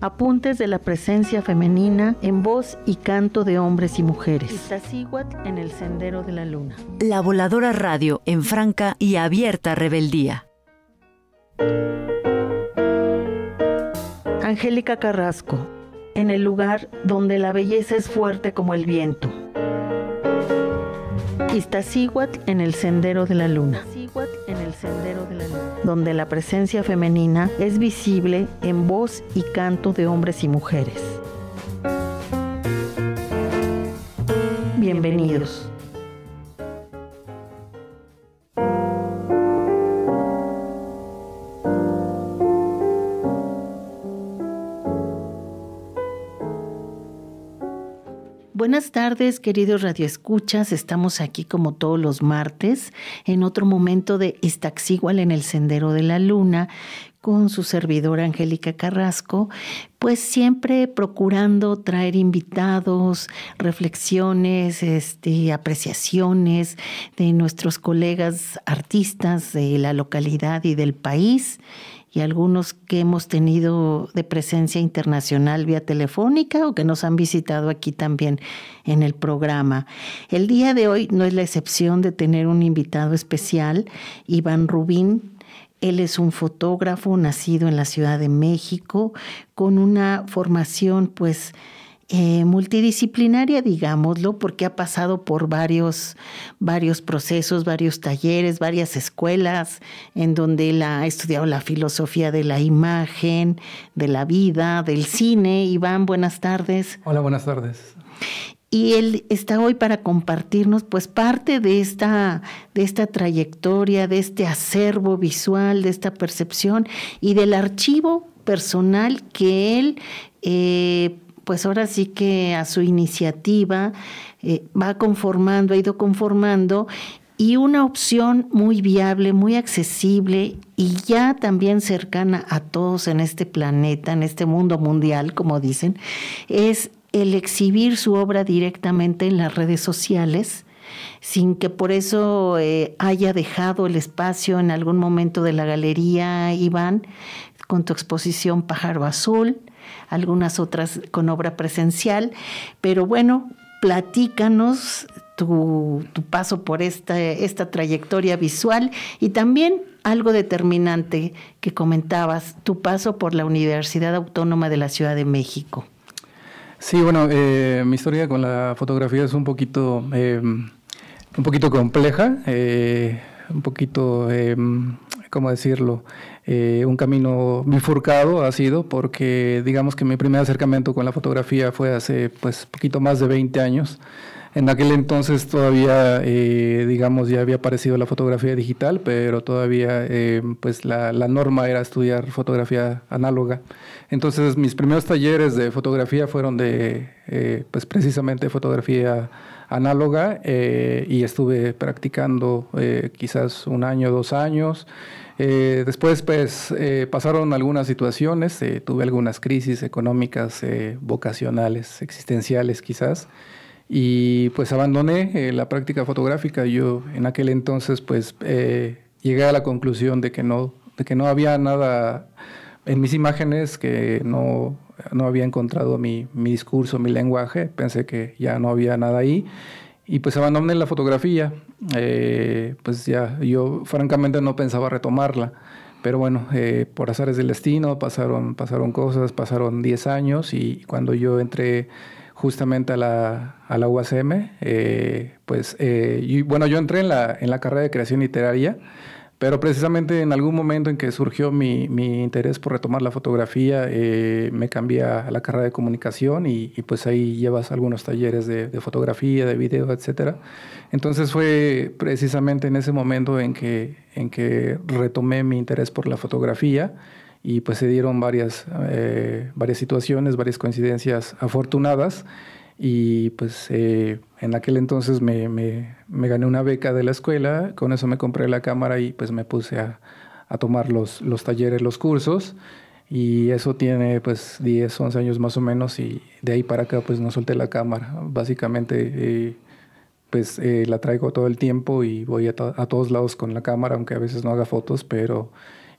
Apuntes de la presencia femenina en voz y canto de hombres y mujeres. Iztaccíhuatl en el sendero de la luna. La Voladora Radio en franca y abierta rebeldía. Angélica Carrasco, en el lugar donde la belleza es fuerte como el viento. Iztaccíhuatl en el sendero de la luna. En el sendero de la luna. donde la presencia femenina es visible en voz y canto de hombres y mujeres. Bienvenidos. Buenas tardes, queridos radioescuchas. Estamos aquí como todos los martes en otro momento de Iztaccíhuatl en el Sendero de la Luna con su servidora Angélica Carrasco, pues siempre procurando traer invitados, reflexiones, este, apreciaciones de nuestros colegas artistas de la localidad y del país y algunos que hemos tenido de presencia internacional vía telefónica o que nos han visitado aquí también en el programa. El día de hoy no es la excepción de tener un invitado especial, Iván Rubín. Él es un fotógrafo nacido en la Ciudad de México con una formación pues eh, multidisciplinaria, digámoslo, porque ha pasado por varios, varios procesos, varios talleres, varias escuelas, en donde él ha estudiado la filosofía de la imagen, de la vida, del cine. Iván, buenas tardes. Hola, buenas tardes. Y él está hoy para compartirnos pues parte de esta, de esta trayectoria, de este acervo visual, de esta percepción y del archivo personal que él eh, pues ahora sí que a su iniciativa eh, va conformando, ha ido conformando y una opción muy viable, muy accesible y ya también cercana a todos en este planeta, en este mundo mundial, como dicen, es el exhibir su obra directamente en las redes sociales sin que por eso eh, haya dejado el espacio en algún momento de la galería, Iván, con tu exposición Pájaro Azul, algunas otras con obra presencial, pero bueno, platícanos tu, tu paso por esta, esta trayectoria visual y también algo determinante que comentabas, tu paso por la Universidad Autónoma de la Ciudad de México. Sí, bueno, eh, mi historia con la fotografía es un poquito, eh, un poquito compleja, eh, un poquito, ¿cómo decirlo? un camino bifurcado ha sido porque digamos que mi primer acercamiento con la fotografía fue hace pues poquito más de 20 años. En aquel entonces todavía, eh, digamos, ya había aparecido la fotografía digital, pero todavía, eh, pues la, la, norma era estudiar fotografía análoga. Entonces, mis primeros talleres de fotografía fueron de, eh, pues precisamente fotografía análoga y estuve practicando quizás un año, dos años. Eh, después, pues, eh, pasaron algunas situaciones, eh, tuve algunas crisis económicas, vocacionales, existenciales quizás, y pues abandoné la práctica fotográfica. Yo en aquel entonces, pues, llegué a la conclusión de que no, de que no había nada en mis imágenes, que no, no había encontrado mi, mi discurso, mi lenguaje, pensé que ya no había nada ahí. Y pues abandoné la fotografía. Eh, pues ya, yo francamente no pensaba retomarla. Pero bueno, eh, por azares del destino pasaron, pasaron cosas, pasaron 10 años y cuando yo entré justamente a la, a la UACM, eh, pues y, bueno, yo entré en la, en la carrera de creación literaria pero precisamente en algún momento en que surgió mi, mi interés por retomar la fotografía, eh, me cambié a la carrera de comunicación y, y pues ahí llevas algunos talleres de, de, fotografía, de video, etc. Entonces fue precisamente en ese momento en que, en que retomé mi interés por la fotografía y pues se dieron varias, eh, varias situaciones, varias coincidencias afortunadas y pues eh, en aquel entonces me, me, me, gané una beca de la escuela, con eso me compré la cámara y pues me puse a, a tomar los, los talleres, los cursos y eso tiene pues 10, 11 años más o menos y de ahí para acá pues no solté la cámara. Básicamente eh, pues eh, la traigo todo el tiempo y voy a, a, todos lados con la cámara, aunque a veces no haga fotos, pero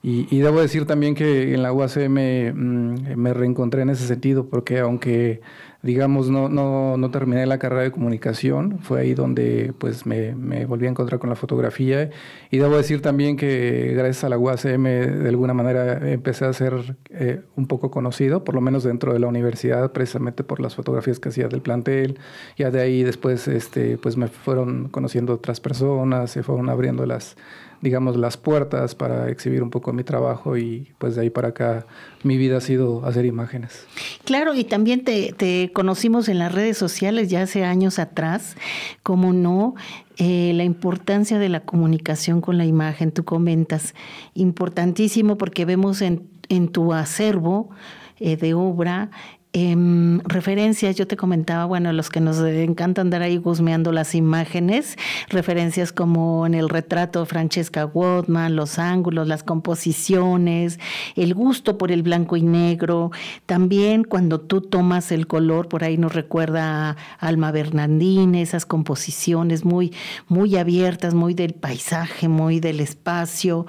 y, debo decir también que en la UACM mm, me reencontré en ese sentido, porque aunque, digamos, no, no, no, terminé la carrera de comunicación, fue ahí donde pues me, me, volví a encontrar con la fotografía. Y debo decir también que gracias a la UACM, de alguna manera, empecé a ser eh, un poco conocido, por lo menos dentro de la universidad, precisamente por las fotografías que hacía del plantel. Ya de ahí después este, pues me fueron conociendo otras personas, se fueron abriendo las digamos, las puertas para exhibir un poco mi trabajo y pues de ahí para acá mi vida ha sido hacer imágenes. Claro, y también te, conocimos en las redes sociales ya hace años atrás, como no, eh, la importancia de la comunicación con la imagen, tú comentas, importantísimo porque vemos en, en tu acervo eh, de obra eh, referencias, yo te comentaba, bueno, los que nos encanta andar ahí gusmeando las imágenes, referencias como en el retrato de Francesca Wodman, los ángulos, las composiciones, el gusto por el blanco y negro, también cuando tú tomas el color, por ahí nos recuerda a Alma Bernardini, esas composiciones muy, muy abiertas, muy del paisaje, muy del espacio,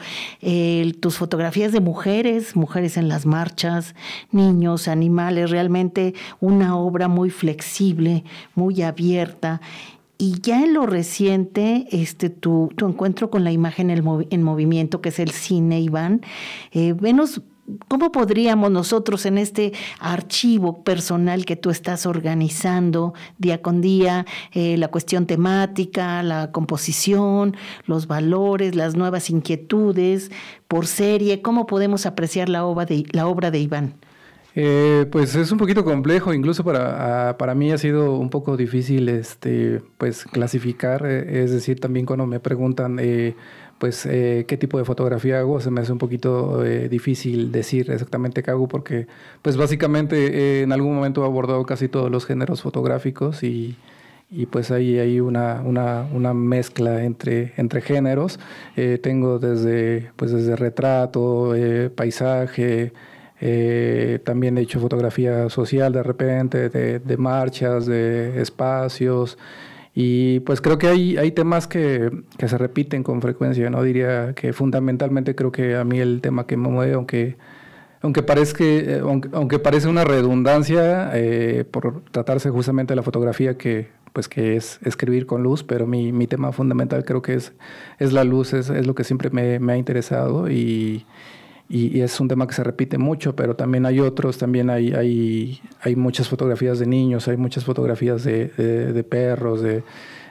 tus fotografías de mujeres, mujeres en las marchas, niños, animales, realmente una obra muy flexible, muy abierta. Y ya en lo reciente, este, tu, tu encuentro con la imagen en, movimiento, que es el cine, Iván, eh, ¿Cómo podríamos nosotros en este archivo personal que tú estás organizando día con día, eh, la cuestión temática, la composición, los valores, las nuevas inquietudes por serie, cómo podemos apreciar la obra de, la obra de Iván? Eh, pues es un poquito complejo, incluso para, para mí ha sido un poco difícil este, pues, clasificar, eh, es decir, también cuando me preguntan eh, pues, qué tipo de fotografía hago, se me hace un poquito difícil decir exactamente qué hago porque pues básicamente en algún momento he abordado casi todos los géneros fotográficos y, y pues ahí hay una, una, una, mezcla entre, entre géneros. tengo desde, pues desde retrato, paisaje, eh, también he hecho fotografía social de repente, de, marchas, de espacios. Y pues creo que hay, hay temas que, que, se repiten con frecuencia, ¿no? Diría que fundamentalmente creo que a mí el tema que me mueve, aunque, aunque, parezca, eh, aunque, parece una redundancia eh, por tratarse justamente de la fotografía que, pues que es escribir con luz, pero mi, mi tema fundamental creo que es, es la luz, es, es lo que siempre me, me ha interesado y, y, es un tema que se repite mucho, pero también hay otros, también hay, hay, hay muchas fotografías de niños, hay muchas fotografías de, de, perros, de,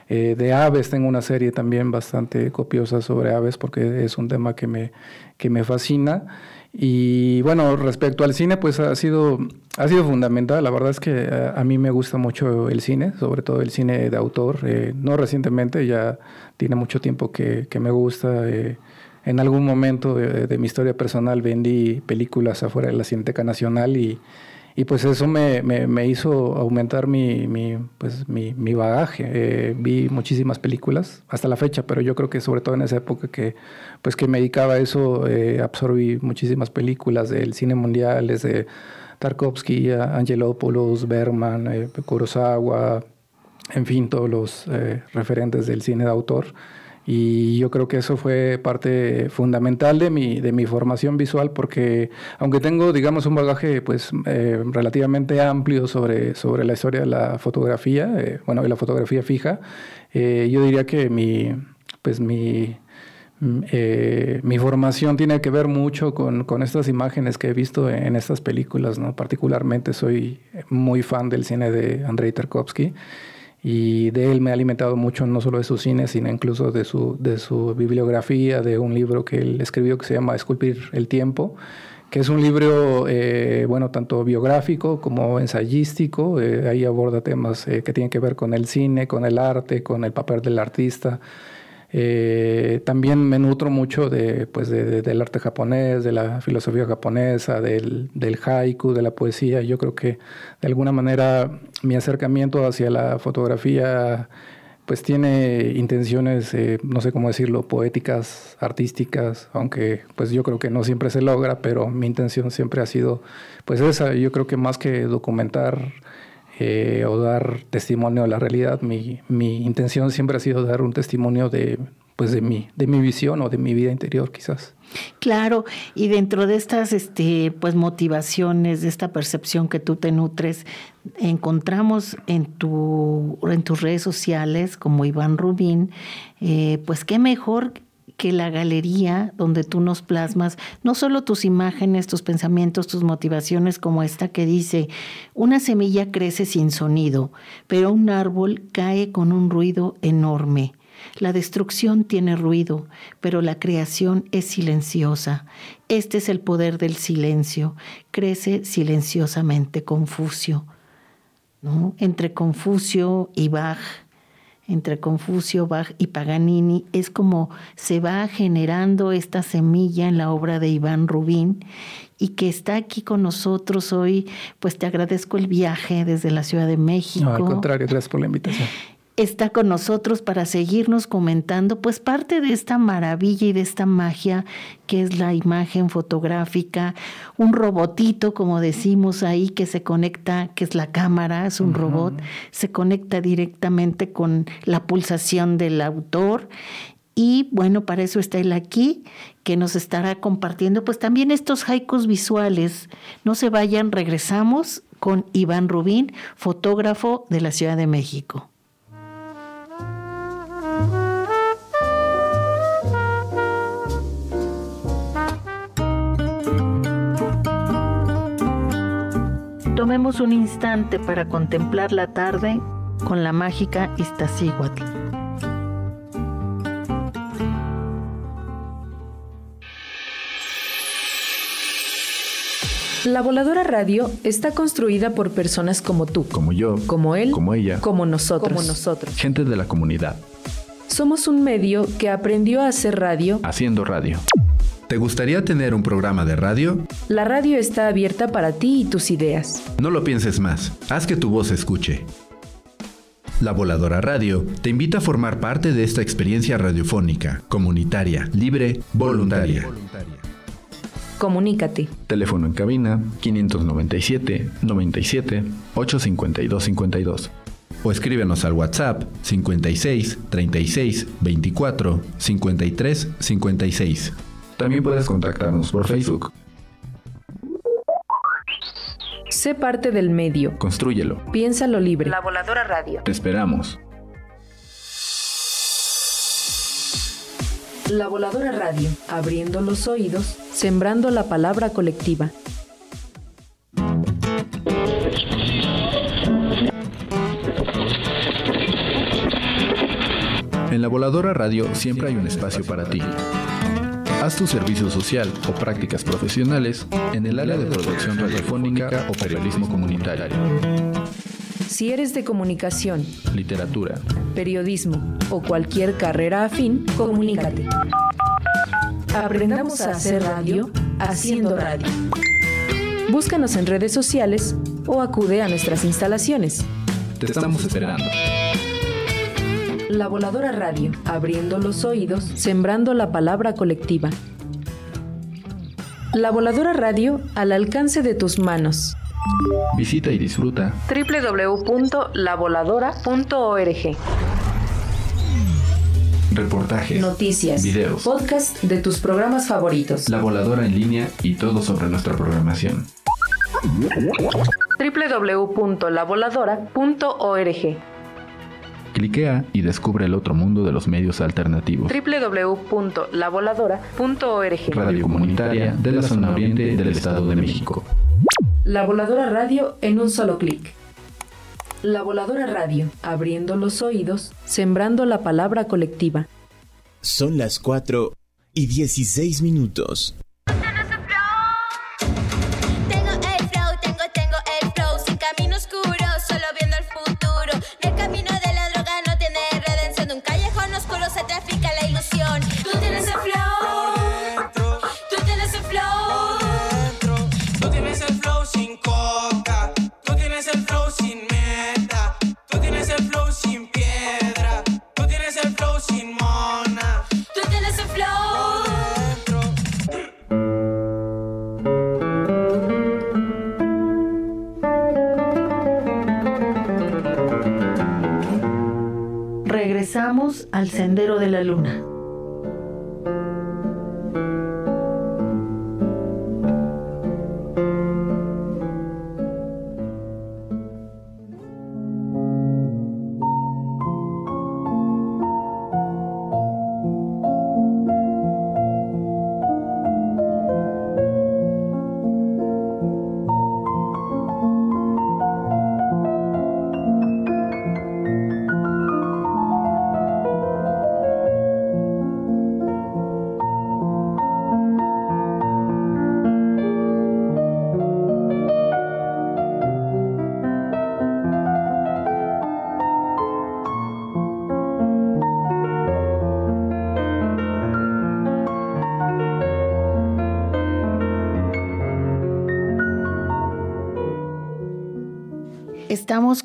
eh, de, aves. Tengo una serie también bastante copiosa sobre aves porque es un tema que me, que me fascina. Y bueno, respecto al cine, pues ha sido, ha sido fundamental. La verdad es que a, mí me gusta mucho el cine, sobre todo el cine de autor. Eh, no recientemente, ya tiene mucho tiempo que, me gusta. Eh, en algún momento de, mi historia personal vendí películas afuera de la Cineteca Nacional y, y pues eso me, me, hizo aumentar mi, mi pues mi, mi bagaje. Eh, vi muchísimas películas hasta la fecha, pero yo creo que sobre todo en esa época que, pues que me dedicaba a eso, eh, absorbí muchísimas películas del cine mundial, desde Tarkovsky, Angelopoulos, Berman, eh, Kurosawa, en fin, todos los referentes del cine de autor. Y yo creo que eso fue parte fundamental de mi, de mi formación visual porque aunque tengo, digamos, un bagaje pues eh, relativamente amplio sobre, sobre la historia de la fotografía, eh, bueno, de la fotografía fija, eh, yo diría que mi, pues mi, mm, mi formación tiene que ver mucho con, con, estas imágenes que he visto en estas películas, ¿no? Particularmente soy muy fan del cine de Andrei Tarkovsky y de él me ha alimentado mucho, no solo de su cine, sino incluso de su, de su bibliografía, de un libro que él escribió que se llama Esculpir el Tiempo, que es un libro, eh, bueno, tanto biográfico como ensayístico, eh, ahí aborda temas eh, que tienen que ver con el cine, con el arte, con el papel del artista. Eh, también me nutro mucho de, pues del arte japonés, de la filosofía japonesa, del, del, haiku, de la poesía. Yo creo que de alguna manera mi acercamiento hacia la fotografía pues tiene intenciones, eh, no sé cómo decirlo, poéticas, artísticas, aunque pues yo creo que no siempre se logra, pero mi intención siempre ha sido pues esa, yo creo que más que documentar eh, o dar testimonio a la realidad, mi, mi intención siempre ha sido dar un testimonio de, pues de mi, de mi visión o de mi vida interior quizás. Claro, y dentro de estas este, pues motivaciones, de esta percepción que tú te nutres, encontramos en, tu, en tus redes sociales como Iván Rubín, eh, pues qué mejor que la galería donde tú nos plasmas no solo tus imágenes, tus pensamientos, tus motivaciones, como esta que dice, una semilla crece sin sonido, pero un árbol cae con un ruido enorme. La destrucción tiene ruido, pero la creación es silenciosa. Este es el poder del silencio. Crece silenciosamente Confucio. ¿no? Entre Confucio y Bach, entre Confucio, Bach y Paganini, es como se va generando esta semilla en la obra de Iván Rubín y que está aquí con nosotros hoy, pues te agradezco el viaje desde la Ciudad de México. No, al contrario, gracias por la invitación está con nosotros para seguirnos comentando pues parte de esta maravilla y de esta magia que es la imagen fotográfica, un robotito como decimos ahí que se conecta, que es la cámara, es un robot, se conecta directamente con la pulsación del autor y bueno, para eso está él aquí, que nos estará compartiendo pues también estos haikus visuales. No se vayan, regresamos con Iván Rubín, fotógrafo de la Ciudad de México. Tomemos un instante para contemplar la tarde con la mágica Iztaccíhuatl. La voladora radio está construida por personas como tú, como yo, como él, como ella, como nosotros, como nosotros. Gente de la comunidad. Somos un medio que aprendió a hacer radio haciendo radio. ¿Te gustaría tener un programa de radio? La radio está abierta para ti y tus ideas. No lo pienses más, haz que tu voz se escuche. La Voladora Radio te invita a formar parte de esta experiencia radiofónica, comunitaria, libre, voluntaria. Comunícate. Teléfono en cabina 597 97 852 52. O escríbenos al WhatsApp 56 36 24 53 56. También puedes contactarnos por Facebook. Sé parte del medio. Construyelo. Piénsalo libre. La Voladora Radio. Te esperamos. La Voladora Radio, abriendo los oídos, sembrando la palabra colectiva. En la Voladora Radio siempre hay un espacio para ti. Haz tu servicio social o prácticas profesionales en el área de producción radiofónica o periodismo comunitario. Si eres de comunicación, literatura, periodismo o cualquier carrera afín, comunícate. Aprendamos a hacer radio haciendo radio. Búscanos en redes sociales o acude a nuestras instalaciones. Te estamos esperando. La Voladora Radio, abriendo los oídos, sembrando la palabra colectiva. La Voladora Radio al alcance de tus manos. Visita y disfruta www.lavoladora.org. Reportajes, noticias, videos, podcast de tus programas favoritos. La Voladora en línea y todo sobre nuestra programación. www.lavoladora.org Cliquea y descubre el otro mundo de los medios alternativos. www.lavoladora.org Radio comunitaria de la zona oriente del Estado de México. La Voladora Radio en un solo clic. La Voladora Radio, abriendo los oídos, sembrando la palabra colectiva. Son las 4 y 16 minutos. regresamos al Sendero de la Luna.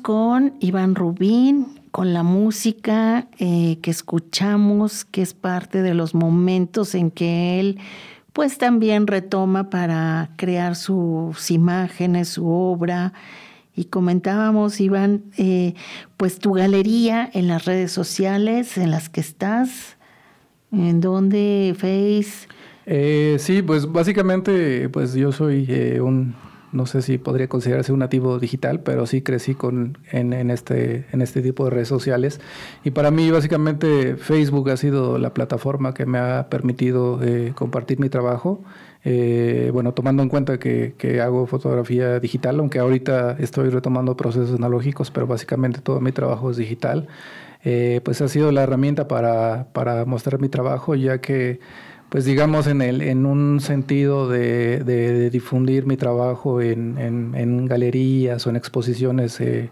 Con Iván Rubín, con la música eh, que escuchamos, que es parte de los momentos en que él pues también retoma para crear sus imágenes, su obra. Y comentábamos, Iván, eh, pues tu galería en las redes sociales en las que estás, en donde Face. Eh, sí, pues básicamente, pues yo soy eh, un no sé si podría considerarse un nativo digital, pero sí crecí con, en, en, este, en este tipo de redes sociales. Y para mí, básicamente, Facebook ha sido la plataforma que me ha permitido eh, compartir mi trabajo. Eh, bueno, tomando en cuenta que, que, hago fotografía digital, aunque ahorita estoy retomando procesos analógicos, pero básicamente todo mi trabajo es digital, eh, pues ha sido la herramienta para, para mostrar mi trabajo, ya que pues digamos en, el, en un sentido de, difundir mi trabajo en, galerías o en exposiciones, eh,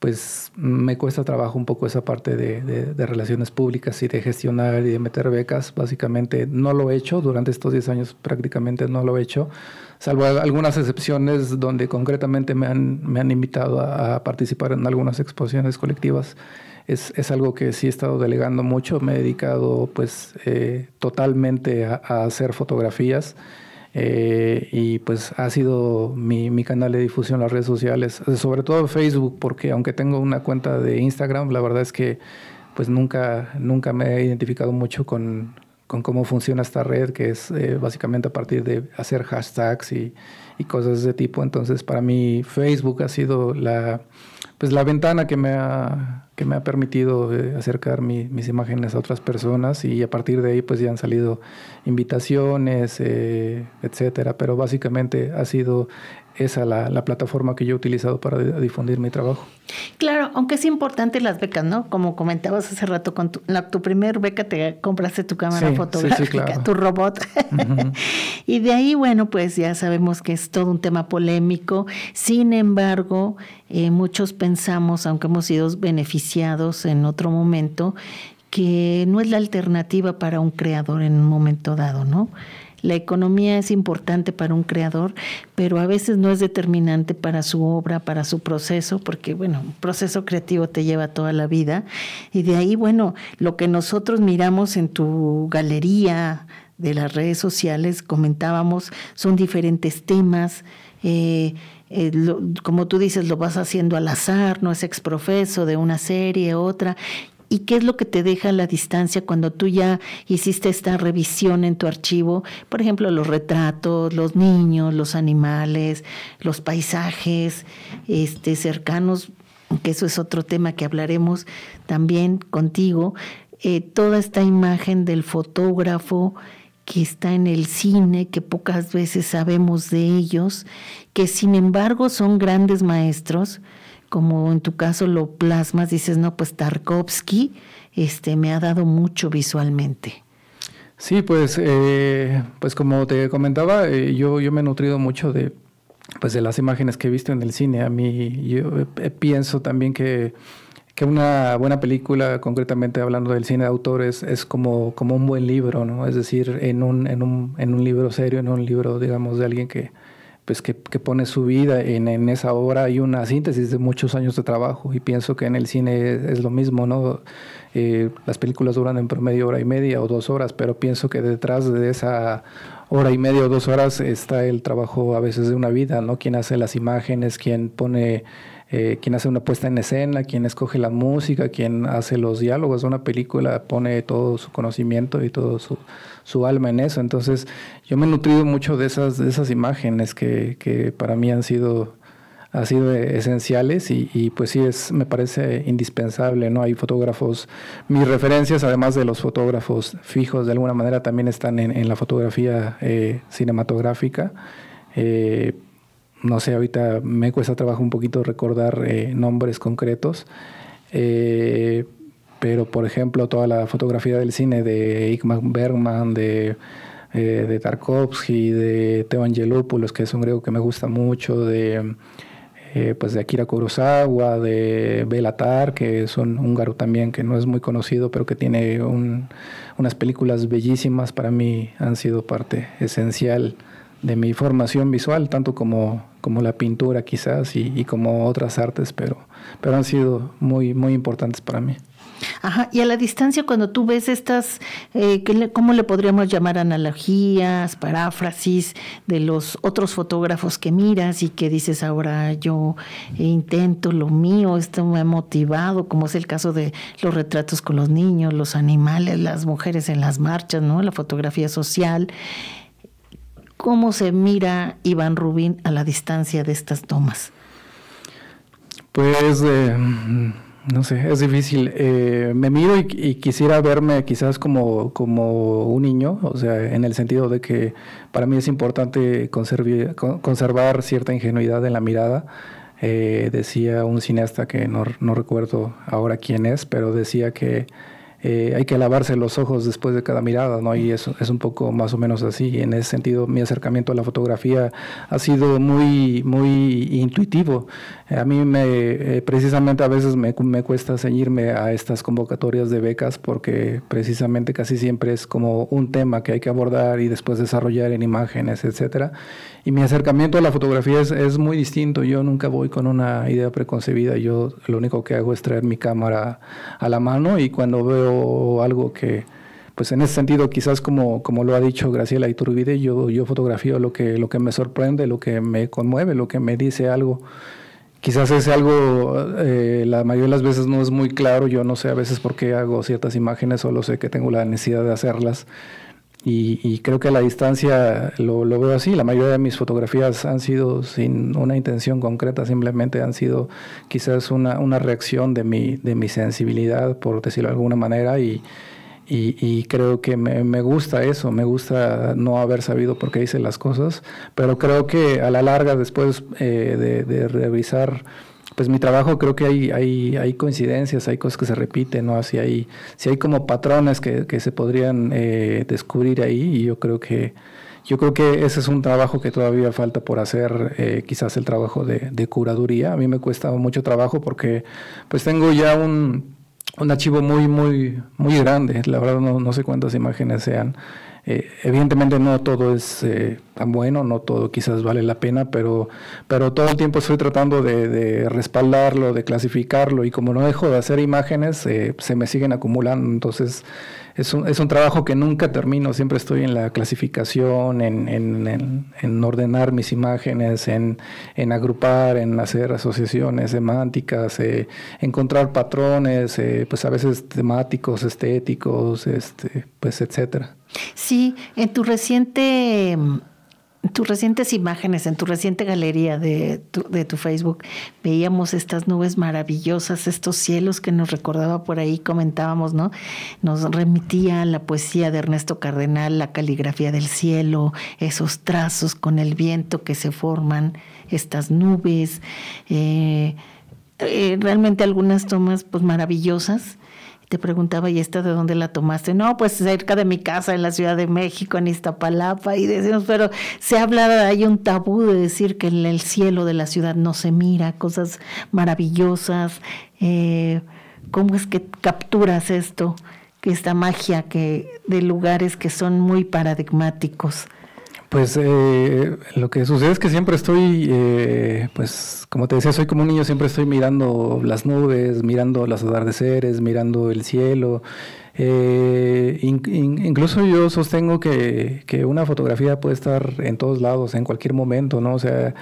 pues me cuesta trabajo un poco esa parte de, relaciones públicas y de gestionar y de meter becas. Básicamente no lo he hecho, durante estos 10 años prácticamente no lo he hecho, salvo algunas excepciones donde concretamente me han, me han invitado a, a participar en algunas exposiciones colectivas es, es, algo que sí he estado delegando mucho. Me he dedicado pues eh, totalmente a, hacer fotografías eh, y pues ha sido mi, mi, canal de difusión las redes sociales, sobre todo Facebook, porque aunque tengo una cuenta de Instagram, la verdad es que pues nunca, nunca me he identificado mucho con, con cómo funciona esta red, que es eh, básicamente a partir de hacer hashtags y, y cosas de ese tipo. Entonces para mí Facebook ha sido la pues la ventana que me ha, que me ha permitido eh, acercar mi, mis imágenes a otras personas y a partir de ahí pues ya han salido invitaciones, eh, etcétera. Pero básicamente ha sido esa la, la, plataforma que yo he utilizado para difundir mi trabajo. Claro, aunque es importante las becas, ¿no? Como comentabas hace rato, con tu, la, tu primer beca te compraste tu cámara sí, fotográfica, sí, sí, claro. tu robot. Uh -huh. y de ahí, bueno, pues ya sabemos que es todo un tema polémico. Sin embargo, eh, muchos pensamos, aunque hemos sido beneficiados en otro momento, que no es la alternativa para un creador en un momento dado, ¿no? La economía es importante para un creador, pero a veces no es determinante para su obra, para su proceso, porque, bueno, un proceso creativo te lleva toda la vida. Y de ahí, bueno, lo que nosotros miramos en tu galería de las redes sociales, comentábamos, son diferentes temas. Eh, eh, como tú dices, lo vas haciendo al azar, no es exprofeso de una serie, otra. ¿Y qué es lo que te deja la distancia cuando tú ya hiciste esta revisión en tu archivo? Por ejemplo, los retratos, los niños, los animales, los paisajes este, cercanos, que eso es otro tema que hablaremos también contigo. Eh, toda esta imagen del fotógrafo que está en el cine, que pocas veces sabemos de ellos, que sin embargo son grandes maestros como en tu caso lo plasmas, dices, no, pues Tarkovsky este, me ha dado mucho visualmente. Sí, pues, eh, pues como te comentaba, eh, yo, yo me he nutrido mucho de, pues de las imágenes que he visto en el cine. A mí yo eh, pienso también que, que una buena película, concretamente hablando del cine de autor, es, como, como un buen libro, ¿no? Es decir, en un, en, un, en un libro serio, en un libro, digamos, de alguien que, pues que, que, pone su vida en, en, esa obra hay una síntesis de muchos años de trabajo y pienso que en el cine es, lo mismo, ¿no? Eh, las películas duran en promedio hora y media o dos horas, pero pienso que detrás de esa hora y media o dos horas está el trabajo a veces de una vida, ¿no? Quien hace las imágenes, quien pone eh, quien hace una puesta en escena, quien escoge la música, quien hace los diálogos de una película, pone todo su conocimiento y todo su, su alma en eso. Entonces yo me he nutrido mucho de esas, de esas imágenes que, que para mí han sido ha sido esenciales y, y, pues sí es me parece indispensable no hay fotógrafos mis referencias además de los fotógrafos fijos de alguna manera también están en, en la fotografía eh, cinematográfica. Eh, no sé ahorita me cuesta trabajo un poquito recordar eh, nombres concretos pero por ejemplo toda la fotografía del cine de Igmar Bergman de eh, de Tarkovsky, de Teo Angelopoulos, que es un griego que me gusta mucho, de eh, pues de Akira Kurosawa, de Belatar, que es un húngaro también que no es muy conocido, pero que tiene un, unas películas bellísimas, para mí han sido parte esencial de mi formación visual, tanto como, como la pintura quizás y, y como otras artes, pero, pero han sido muy, muy importantes para mí. Ajá, y a la distancia cuando tú ves estas, eh, le, ¿cómo le podríamos llamar analogías, paráfrasis de los otros fotógrafos que miras y que dices ahora yo intento lo mío, esto me ha motivado, como es el caso de los retratos con los niños, los animales, las mujeres en las marchas, ¿no? La fotografía social. ¿Cómo se mira Iván Rubín a la distancia de estas tomas? Pues... Eh, no sé, es difícil. Eh, me miro y, y, quisiera verme quizás como, como un niño, o sea, en el sentido de que para mí es importante conservar, conservar cierta ingenuidad en la mirada. Eh, decía un cineasta que no, no, recuerdo ahora quién es, pero decía que eh, hay que lavarse los ojos después de cada mirada, ¿no? Y eso es un poco más o menos así. Y en ese sentido, mi acercamiento a la fotografía ha sido muy, muy intuitivo. A mí me, eh, precisamente a veces me, me, cuesta ceñirme a estas convocatorias de becas porque precisamente casi siempre es como un tema que hay que abordar y después desarrollar en imágenes, etcétera. Y mi acercamiento a la fotografía es, es, muy distinto. Yo nunca voy con una idea preconcebida. Yo lo único que hago es traer mi cámara a la mano y cuando veo algo que, pues en ese sentido, quizás como, como lo ha dicho Graciela Iturbide, yo, yo fotografío lo que, lo que me sorprende, lo que me conmueve, lo que me dice algo. Quizás ese algo, eh, la mayoría de las veces no es muy claro. Yo no sé a veces por qué hago ciertas imágenes, solo sé que tengo la necesidad de hacerlas. Y, y, creo que a la distancia lo, lo, veo así. La mayoría de mis fotografías han sido sin una intención concreta, simplemente han sido quizás una, una reacción de mi, de mi sensibilidad, por decirlo de alguna manera, y, y, y creo que me, me, gusta eso, me gusta no haber sabido por qué hice las cosas, pero creo que a la larga, después eh, de, de revisar pues mi trabajo creo que hay, hay, hay coincidencias, hay cosas que se repiten, ¿no? Así hay, si hay como patrones que, que se podrían eh, descubrir ahí y yo creo que yo creo que ese es un trabajo que todavía falta por hacer, eh, quizás el trabajo de, de, curaduría. A mí me cuesta mucho trabajo porque pues tengo ya un, un archivo muy, muy, muy grande. La verdad no, no sé cuántas imágenes sean. Eh, evidentemente no todo es eh, tan bueno, no todo quizás vale la pena, pero, pero todo el tiempo estoy tratando de, respaldarlo, de clasificarlo y como no dejo de hacer imágenes, eh, se me siguen acumulando. Entonces es un, es un trabajo que nunca termino, siempre estoy en la clasificación, en, en, en, en ordenar mis imágenes, en, agrupar, en hacer asociaciones semánticas, encontrar patrones, pues a veces temáticos, estéticos, este, pues etcétera. Sí, en tu reciente, en tus recientes imágenes, en tu reciente galería de tu, de tu Facebook, veíamos estas nubes maravillosas, estos cielos que nos recordaba por ahí, comentábamos, ¿no? Nos remitía a la poesía de Ernesto Cardenal, la caligrafía del cielo, esos trazos con el viento que se forman, estas nubes, eh, eh, realmente algunas tomas pues maravillosas te preguntaba, ¿y esta de dónde la tomaste? No, pues cerca de mi casa en la Ciudad de México, en Iztapalapa, y decimos, pero se habla, hay un tabú de decir que en el cielo de la ciudad no se mira, cosas maravillosas. Eh, ¿Cómo es que capturas esto, esta magia que, de lugares que son muy paradigmáticos? Pues eh, lo que sucede es que siempre estoy, eh, pues como te decía, soy como un niño, siempre estoy mirando las nubes, mirando los atardeceres, mirando el cielo. Eh, incluso yo sostengo que, que, una fotografía puede estar en todos lados, en cualquier momento, ¿no? O sea,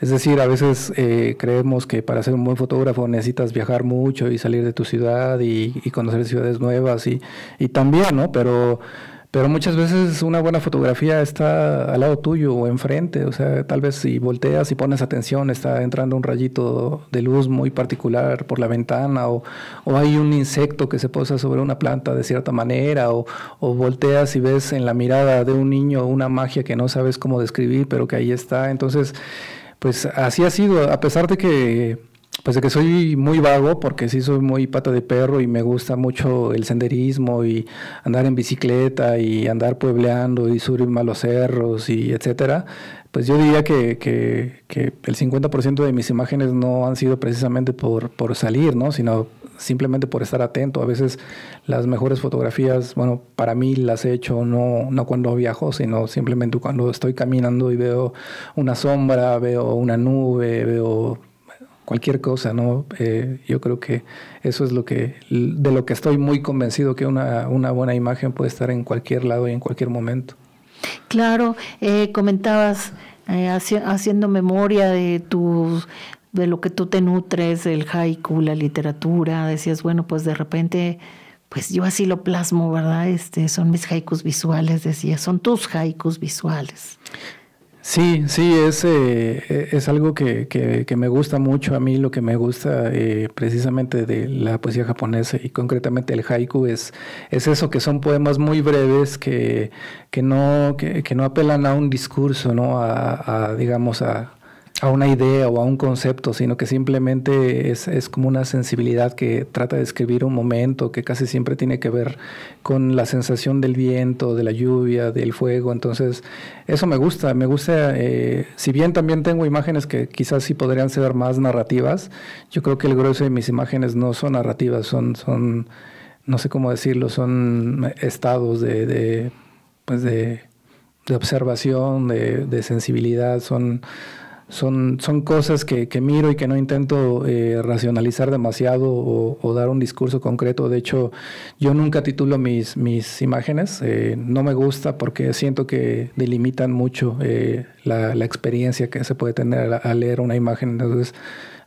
es decir, a veces eh, creemos que para ser un buen fotógrafo necesitas viajar mucho y salir de tu ciudad y, conocer ciudades nuevas y, y, también, ¿no? Pero, pero muchas veces una buena fotografía está al lado tuyo o enfrente, o sea, tal vez si volteas y pones atención está entrando un rayito de luz muy particular por la ventana o, hay un insecto que se posa sobre una planta de cierta manera o, o volteas y ves en la mirada de un niño una magia que no sabes cómo describir, pero que ahí está. Entonces, pues así ha sido, a pesar de que, pues de que soy muy vago, porque sí soy muy pata de perro y me gusta mucho el senderismo y andar en bicicleta y andar puebleando y subir malos cerros y etcétera, pues yo diría que, que, el 50% de mis imágenes no han sido precisamente por, por salir, ¿no? Sino simplemente por estar atento. A veces las mejores fotografías, bueno, para mí las he hecho no, no cuando viajo, sino simplemente cuando estoy caminando y veo una sombra, veo una nube, veo cualquier cosa, ¿no? Eh, yo creo que eso es lo que, de lo que estoy muy convencido, que una, una buena imagen puede estar en cualquier lado y en cualquier momento. Claro, eh, comentabas eh, haciendo memoria de tus de lo que tú te nutres, el haiku, la literatura, decías, bueno, pues de repente, pues yo así lo plasmo, ¿verdad? Este, son mis haikus visuales, decía, son tus haikus visuales. Sí, sí, es, eh, es algo que, que, me gusta mucho. A mí lo que me gusta eh, precisamente de la poesía japonesa y concretamente el haiku es, es eso, que son poemas muy breves que, que, no, que, no apelan a un discurso, ¿no? a digamos, a, a una idea o a un concepto, sino que simplemente es, es, como una sensibilidad que trata de escribir un momento que casi siempre tiene que ver con la sensación del viento, de la lluvia, del fuego. Entonces, eso me gusta, me gusta, eh, si bien también tengo imágenes que quizás sí podrían ser más narrativas, yo creo que el grueso de mis imágenes no son narrativas, son, son no sé cómo decirlo, son estados de, de pues de, de observación, de, de sensibilidad, son son, son cosas que, que, miro y que no intento eh, racionalizar demasiado o, dar un discurso concreto. De hecho, yo nunca titulo mis, mis imágenes. Eh, no me gusta porque siento que delimitan mucho eh, la, la, experiencia que se puede tener al leer una imagen. Entonces,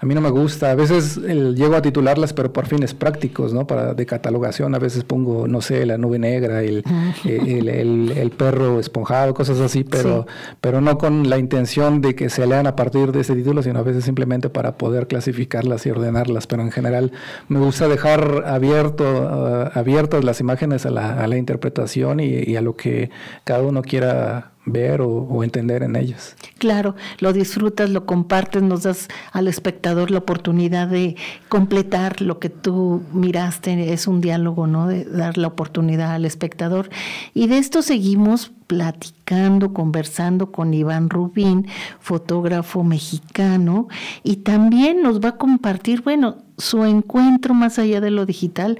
a mí no me gusta. A veces llego a titularlas, pero por fines prácticos, ¿no? Para de catalogación. A veces pongo, no sé, la nube negra, el, el, perro esponjado, cosas así, pero, pero no con la intención de que se lean a partir de ese título, sino a veces simplemente para poder clasificarlas y ordenarlas. Pero en general me gusta dejar abierto, uh, abiertas las imágenes a la, a la interpretación y a lo que cada uno quiera ver o, entender en ellas. Claro, lo disfrutas, lo compartes, nos das al espectador la oportunidad de completar lo que tú miraste, es un diálogo, ¿no? De dar la oportunidad al espectador. Y de esto seguimos platicando, conversando con Iván Rubín, fotógrafo mexicano, y también nos va a compartir, bueno, su encuentro más allá de lo digital,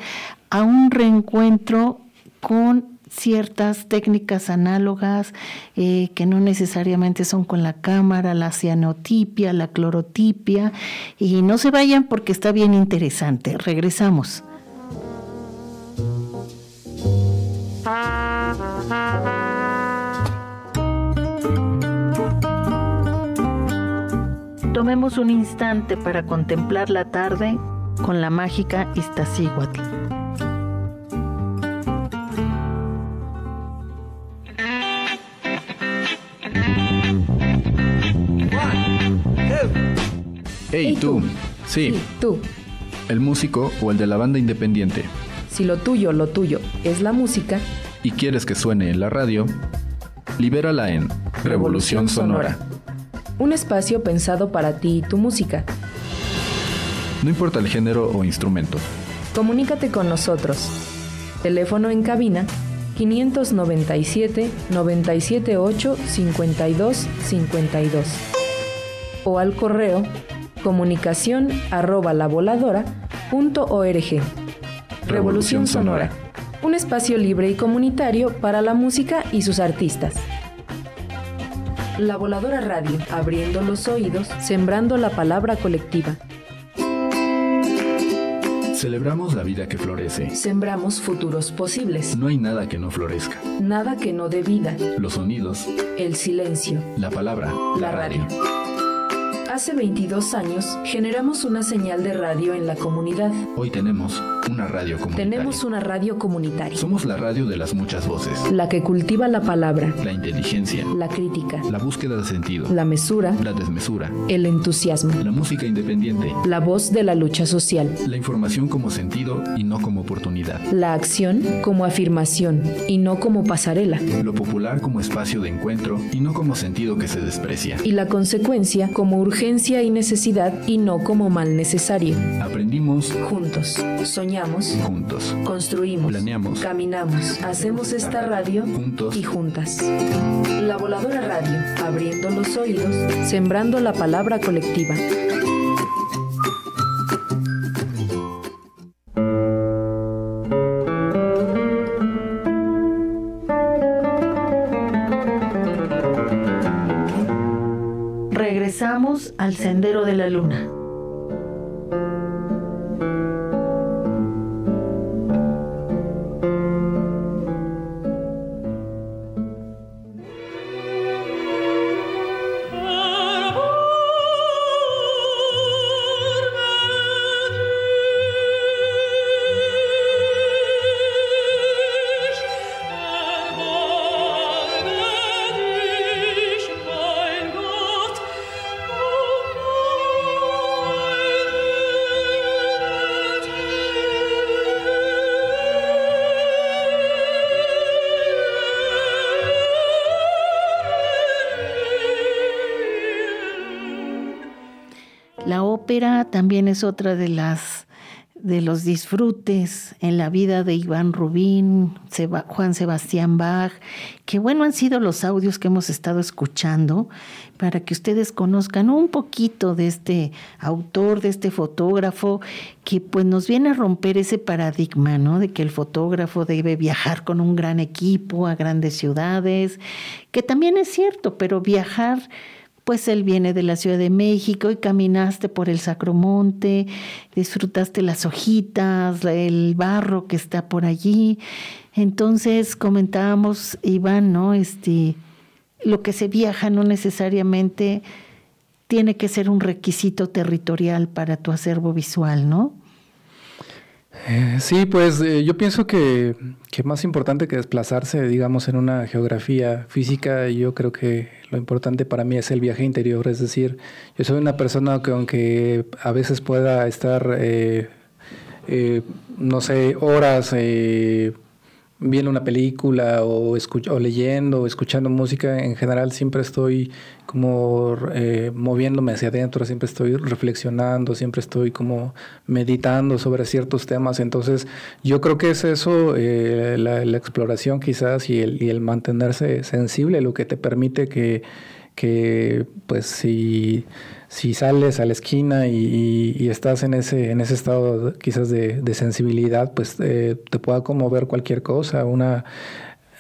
a un reencuentro con ciertas técnicas análogas eh, que no necesariamente son con la cámara, la cianotipia, la clorotipia, y no se vayan porque está bien interesante. Regresamos. Tomemos un instante para contemplar la tarde con la mágica Iztaccíhuatl. Tú. Sí. Tú. El músico o el de la banda independiente. Si lo tuyo, lo tuyo es la música. Y quieres que suene en la radio, libérala en Revolución Sonora. Un espacio pensado para ti y tu música. No importa el género o instrumento. Comunícate con nosotros. Teléfono en cabina 597 978 52 52 o al correo comunicación arroba la Revolución Sonora. Un espacio libre y comunitario para la música y sus artistas. La Voladora Radio, abriendo los oídos, sembrando la palabra colectiva. Celebramos la vida que florece. Sembramos futuros posibles. No hay nada que no florezca. Nada que no dé vida. Los sonidos. El silencio. La palabra. La, radio. Hace 22 años generamos una señal de radio en la comunidad. Hoy tenemos una radio comunitaria. Tenemos una radio comunitaria. Somos la radio de las muchas voces. La que cultiva la palabra. La inteligencia. La crítica. La búsqueda de sentido. La mesura. La desmesura. El entusiasmo. La música independiente. La voz de la lucha social. La información como sentido y no como oportunidad. La acción como afirmación y no como pasarela. Lo popular como espacio de encuentro y no como sentido que se desprecia. Y la consecuencia como urgencia y necesidad y no como mal necesario. Aprendimos juntos, soñamos juntos, construimos, planeamos, caminamos, hacemos esta radio juntos y juntas. La Voladora Radio, abriendo los oídos, sembrando la palabra colectiva. Al sendero de la luna. También es otra de las de los disfrutes en la vida de Iván Rubín, Juan Sebastián Bach, que bueno han sido los audios que hemos estado escuchando para que ustedes conozcan un poquito de este autor, de este fotógrafo, que pues nos viene a romper ese paradigma, ¿no? De que el fotógrafo debe viajar con un gran equipo a grandes ciudades, que también es cierto, pero viajar pues él viene de la Ciudad de México y caminaste por el Sacromonte, disfrutaste las hojitas, el barro que está por allí. Entonces comentábamos, Iván, ¿no? Este, lo que se viaja no necesariamente tiene que ser un requisito territorial para tu acervo visual, ¿no? Eh, sí, pues eh, yo pienso que, que, más importante que desplazarse, digamos, en una geografía física, yo creo que lo importante para mí es el viaje interior, es decir, yo soy una persona que aunque a veces pueda estar, eh, no sé, horas viendo una película o, o leyendo o escuchando música, en general siempre estoy como eh, moviéndome hacia adentro, siempre estoy reflexionando, siempre estoy como meditando sobre ciertos temas. Entonces yo creo que es eso, eh, la, exploración quizás y el, y el mantenerse sensible, lo que te permite que, que pues si si sales a la esquina y, estás en ese, en ese estado quizás de, sensibilidad, pues eh, te pueda conmover cualquier cosa, una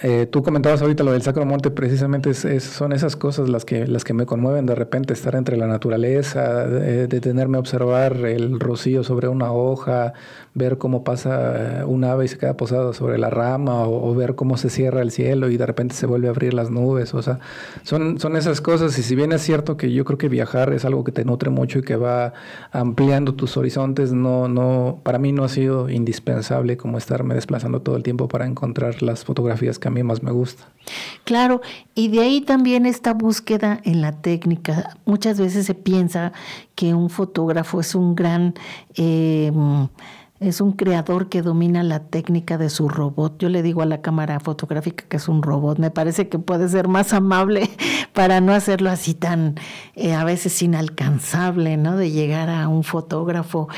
eh, tú comentabas ahorita lo del Sacro Monte, precisamente es, son esas cosas las que, las que me conmueven de repente, estar entre la naturaleza, detenerme a observar el rocío sobre una hoja, ver cómo pasa un ave y se queda posado sobre la rama, o, ver cómo se cierra el cielo y de repente se vuelve a abrir las nubes. O sea, son, son esas cosas. Y si bien es cierto que yo creo que viajar es algo que te nutre mucho y que va ampliando tus horizontes, no, no, para mí no ha sido indispensable como estarme desplazando todo el tiempo para encontrar las fotografías que mí más me gusta. Claro, y de ahí también esta búsqueda en la técnica. Muchas veces se piensa que un fotógrafo es un gran... Em, es un creador que domina la técnica de su robot. Yo le digo a la cámara fotográfica que es un robot. Me parece que puede ser más amable para no hacerlo así tan eh, a veces inalcanzable, ¿no? De llegar a un fotógrafo.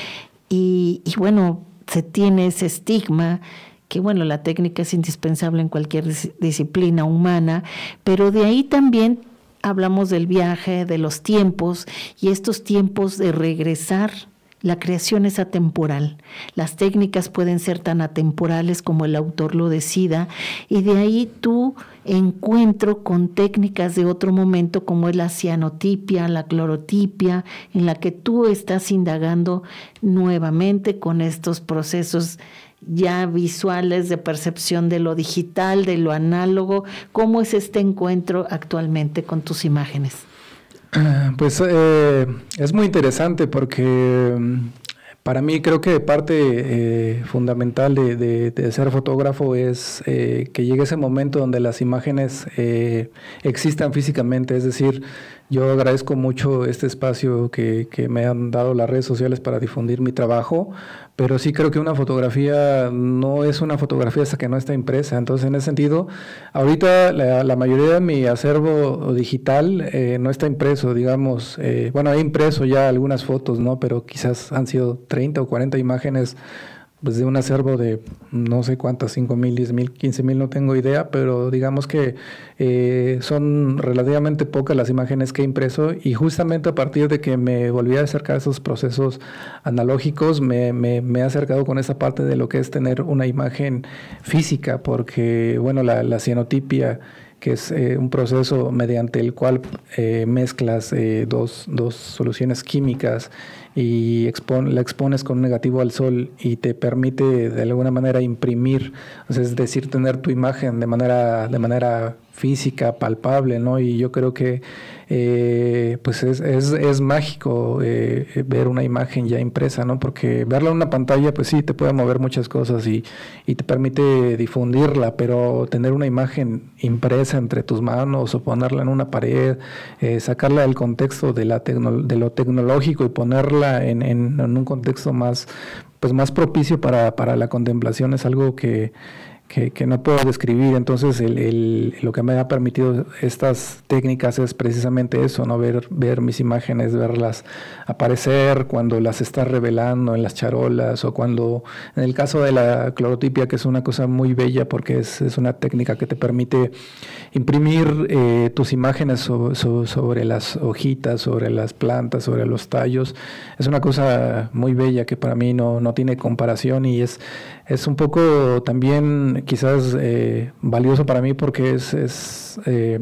Y, y bueno, se tiene ese estigma que bueno, la técnica es indispensable en cualquier disciplina humana, pero de ahí también hablamos del viaje, de los tiempos y estos tiempos de regresar La creación es atemporal. Las técnicas pueden ser tan atemporales como el autor lo decida y de ahí tu encuentro con técnicas de otro momento como es la cianotipia, la clorotipia, en la que tú estás indagando nuevamente con estos procesos ya visuales de percepción de lo digital, de lo análogo. ¿Cómo es este encuentro actualmente con tus imágenes? Pues eh, es muy interesante porque mm, para mí creo que parte eh, fundamental de, ser fotógrafo es eh, que llegue ese momento donde las imágenes existan físicamente, es decir, yo agradezco mucho este espacio que, me han dado las redes sociales para difundir mi trabajo, pero sí creo que una fotografía no es una fotografía hasta que no está impresa. Entonces, en ese sentido, ahorita la, mayoría de mi acervo digital eh, no está impreso, digamos. Eh, bueno, he impreso ya algunas fotos, ¿no? Pero quizás han sido 30 o 40 imágenes pues de un acervo de no sé cuántas, 5 mil, 10 mil, 15 mil, no tengo idea, pero digamos que eh, son relativamente pocas las imágenes que he impreso y justamente a partir de que me volví a acercar a esos procesos analógicos, me, me, he acercado con esa parte de lo que es tener una imagen física, porque bueno, la, la cianotipia que es eh, un proceso mediante el cual eh, mezclas dos, dos, soluciones químicas y la expones con un negativo al sol y te permite de alguna manera imprimir, es decir, tener tu imagen de manera, de manera física, palpable, ¿no? Y yo creo que eh, pues es, es, mágico eh, ver una imagen ya impresa, ¿no? Porque verla en una pantalla, pues sí, te puede mover muchas cosas y, y te permite difundirla, pero tener una imagen impresa entre tus manos o ponerla en una pared, eh, sacarla del contexto de, la de lo tecnológico y ponerla en, en, en un contexto más, pues más propicio para, para la contemplación es algo que que, no puedo describir. Entonces, el, lo que me ha permitido estas técnicas es precisamente eso, ¿no? Ver, ver mis imágenes, verlas aparecer cuando las estás revelando en las charolas o cuando, en el caso de la clorotipia, que es una cosa muy bella porque es, una técnica que te permite imprimir eh, tus imágenes sobre las hojitas, sobre las plantas, sobre los tallos. Es una cosa muy bella que para mí no, no tiene comparación y es, es un poco también quizás eh, valioso para mí porque es, es eh,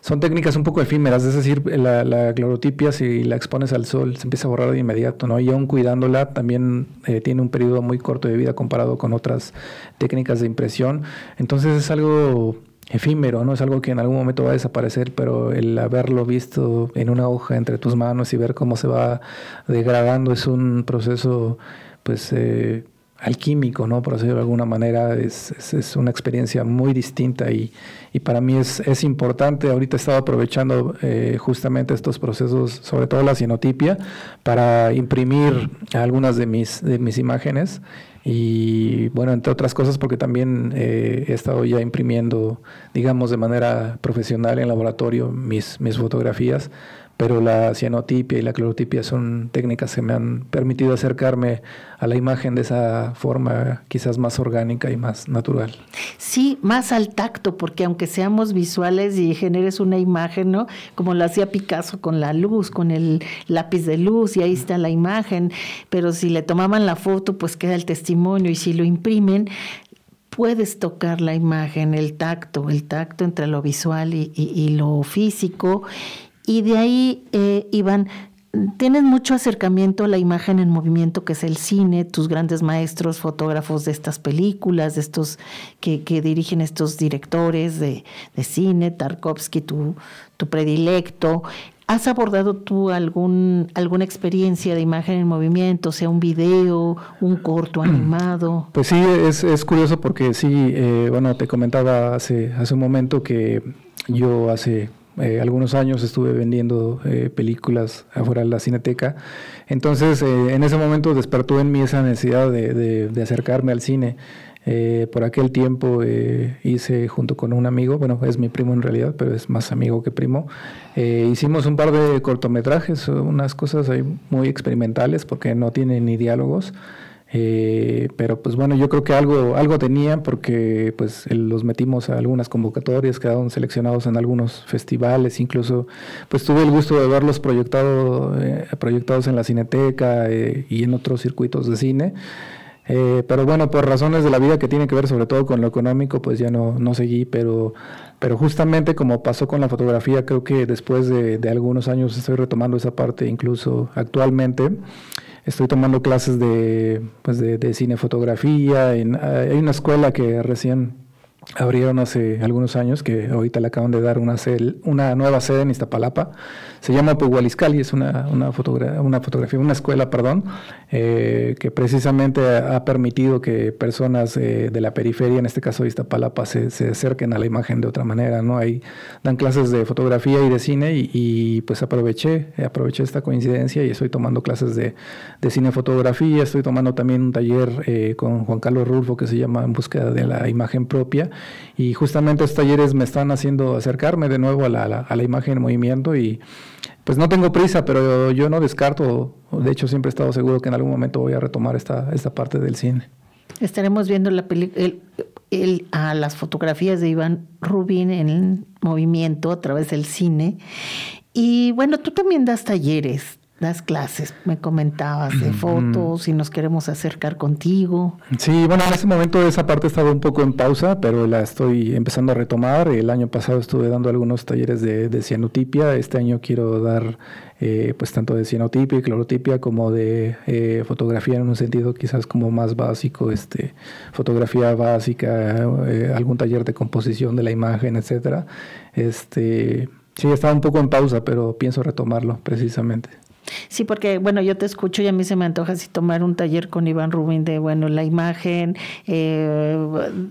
son técnicas un poco efímeras, es decir, la, la, clorotipia si la expones al sol se empieza a borrar de inmediato, ¿no? Y aún cuidándola también eh, tiene un periodo muy corto de vida comparado con otras técnicas de impresión. Entonces es algo efímero, no es algo que en algún momento va a desaparecer, pero el haberlo visto en una hoja entre tus manos y ver cómo se va degradando es un proceso pues eh, alquímico, ¿no? Por decirlo de alguna manera, es, es, una experiencia muy distinta y, y para mí es, es, importante. Ahorita he estado aprovechando eh, justamente estos procesos, sobre todo la cianotipia, para imprimir algunas de mis, de mis imágenes y bueno, entre otras cosas porque también eh, he estado ya imprimiendo, digamos, de manera profesional en laboratorio mis, mis fotografías pero la cianotipia y la clorotipia son técnicas que me han permitido acercarme a la imagen de esa forma quizás más orgánica y más natural. Sí, más al tacto, porque aunque seamos visuales y generes una imagen, ¿no? Como lo hacía Picasso con la luz, con el lápiz de luz, y ahí está la imagen, pero si le tomaban la foto, pues queda el testimonio, y si lo imprimen, puedes tocar la imagen, el tacto, el tacto entre lo visual y, y lo físico, y de ahí, eh, Iván, tienes mucho acercamiento a la imagen en movimiento que es el cine, tus grandes maestros, fotógrafos de estas películas, de estos que, que dirigen estos directores de, de cine, Tarkovsky, tu, tu predilecto. ¿Has abordado tú algún, alguna experiencia de imagen en movimiento, sea un video, un corto animado? Pues sí, es, es curioso porque sí, eh, bueno, te comentaba hace, hace un momento que yo hace eh, algunos años estuve vendiendo eh, películas afuera de la cineteca. Entonces, eh, en ese momento despertó en mí esa necesidad de, de, acercarme al cine. por aquel tiempo hice junto con un amigo, bueno, es mi primo en realidad, pero es más amigo que primo, hicimos un par de cortometrajes, unas cosas ahí muy experimentales porque no tienen ni diálogos. Eh, pero pues bueno, yo creo que algo, algo tenían porque pues los metimos a algunas convocatorias, quedaron seleccionados en algunos festivales, incluso pues tuve el gusto de verlos proyectado, eh, proyectados en la Cineteca eh, y en otros circuitos de cine. pero bueno, por razones de la vida que tiene que ver sobre todo con lo económico, pues ya no, no seguí, pero, pero justamente como pasó con la fotografía, creo que después de, de algunos años estoy retomando esa parte incluso actualmente. Estoy tomando clases de, pues de, de cinefotografía. hay una escuela que recién abrieron hace algunos años, que ahorita le acaban de dar una, una nueva sede en Iztapalapa. Se llama Pugualiscali, es una, una, una fotografía, una escuela, perdón, eh, que precisamente ha permitido que personas eh, de la periferia, en este caso de Iztapalapa, se, se, acerquen a la imagen de otra manera, ¿no? Ahí dan clases de fotografía y de cine y, pues aproveché, aproveché esta coincidencia y estoy tomando clases de, de cinefotografía, estoy tomando también un taller eh, con Juan Carlos Rulfo que se llama En búsqueda de la imagen propia y justamente estos talleres me están haciendo acercarme de nuevo a la, a la, imagen en movimiento y pues no tengo prisa, pero yo no descarto, de hecho siempre he estado seguro que en algún momento voy a retomar esta, esta parte del cine. Estaremos viendo la el, a las fotografías de Iván Rubín en movimiento a través del cine. Y bueno, tú también das talleres das clases, me comentabas de fotos y nos queremos acercar contigo. Sí, bueno, en ese momento esa parte estaba un poco en pausa, pero la estoy empezando a retomar. El año pasado estuve dando algunos talleres de, de cianotipia, este año quiero dar eh, pues tanto de cianotipia y clorotipia como de eh, fotografía en un sentido quizás como más básico, este, fotografía básica, eh, algún taller de composición de la imagen, etcétera. Este, sí, estaba un poco en pausa, pero pienso retomarlo precisamente. Sí, porque bueno, yo te escucho y a mí se me antoja así tomar un taller con Iván Rubín de, bueno, la imagen eh,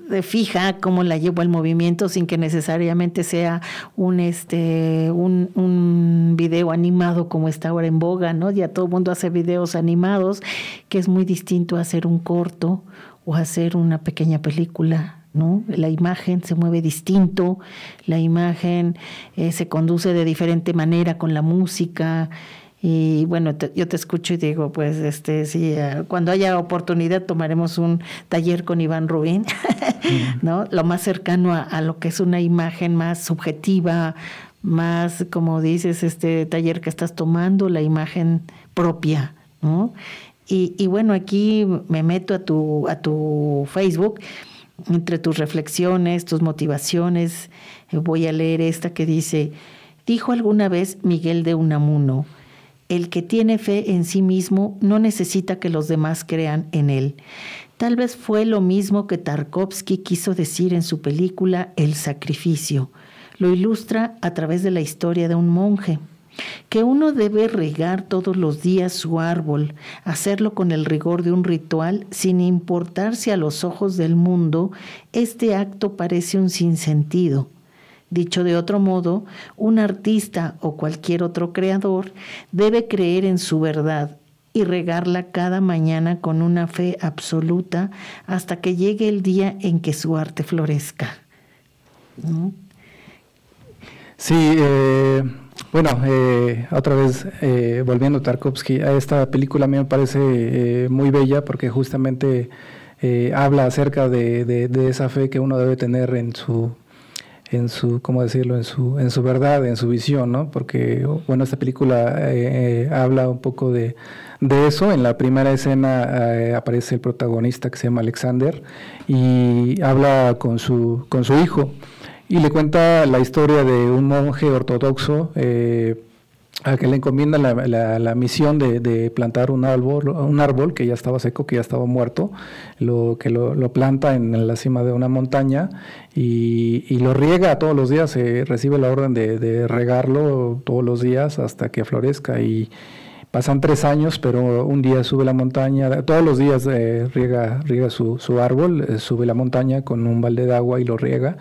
de fija, cómo la llevo al movimiento sin que necesariamente sea un, este, un, un video animado como está ahora en boga, ¿no? Ya todo el mundo hace videos animados, que es muy distinto a hacer un corto o hacer una pequeña película. ¿No? La imagen se mueve distinto, la imagen eh, se conduce de diferente manera con la música, y bueno, yo te escucho y digo, pues este sí, eh, cuando haya oportunidad tomaremos un taller con Iván Rubín, ¿no? Lo más cercano a, lo que es una imagen más subjetiva, más, como dices, este taller que estás tomando, la imagen propia, ¿no? Y, y bueno, aquí me meto a tu, a tu Facebook, entre tus reflexiones, tus motivaciones, voy a leer esta que dice, dijo alguna vez Miguel de Unamuno, el que tiene fe en sí mismo no necesita que los demás crean en él. Tal vez fue lo mismo que Tarkovsky quiso decir en su película El sacrificio. Lo ilustra a través de la historia de un monje que uno debe regar todos los días su árbol, hacerlo con el rigor de un ritual, sin importarse a los ojos del mundo, este acto parece un sinsentido. Dicho de otro modo, un artista o cualquier otro creador debe creer en su verdad y regarla cada mañana con una fe absoluta hasta que llegue el día en que su arte florezca. Sí, eh, bueno, eh, otra vez eh, volviendo a Tarkovsky, a esta película a mí me parece muy bella porque justamente habla acerca de, esa fe que uno debe tener en su en su, ¿cómo decirlo?, en su, en su verdad, en su visión, ¿no? Porque, bueno, esta película eh, habla un poco de, de, eso. En la primera escena eh, aparece el protagonista que se llama Alexander y habla con su, con su hijo y le cuenta la historia de un monje ortodoxo eh, a que le encomienda la, la, misión de, plantar un árbol, un árbol que ya estaba seco, que ya estaba muerto, lo, que lo, planta en la cima de una montaña y, y lo riega todos los días, se recibe la orden de, de, regarlo todos los días hasta que florezca y pasan tres años, pero un día sube la montaña, todos los días eh, riega, riega su, su árbol, eh, sube la montaña con un balde de agua y lo riega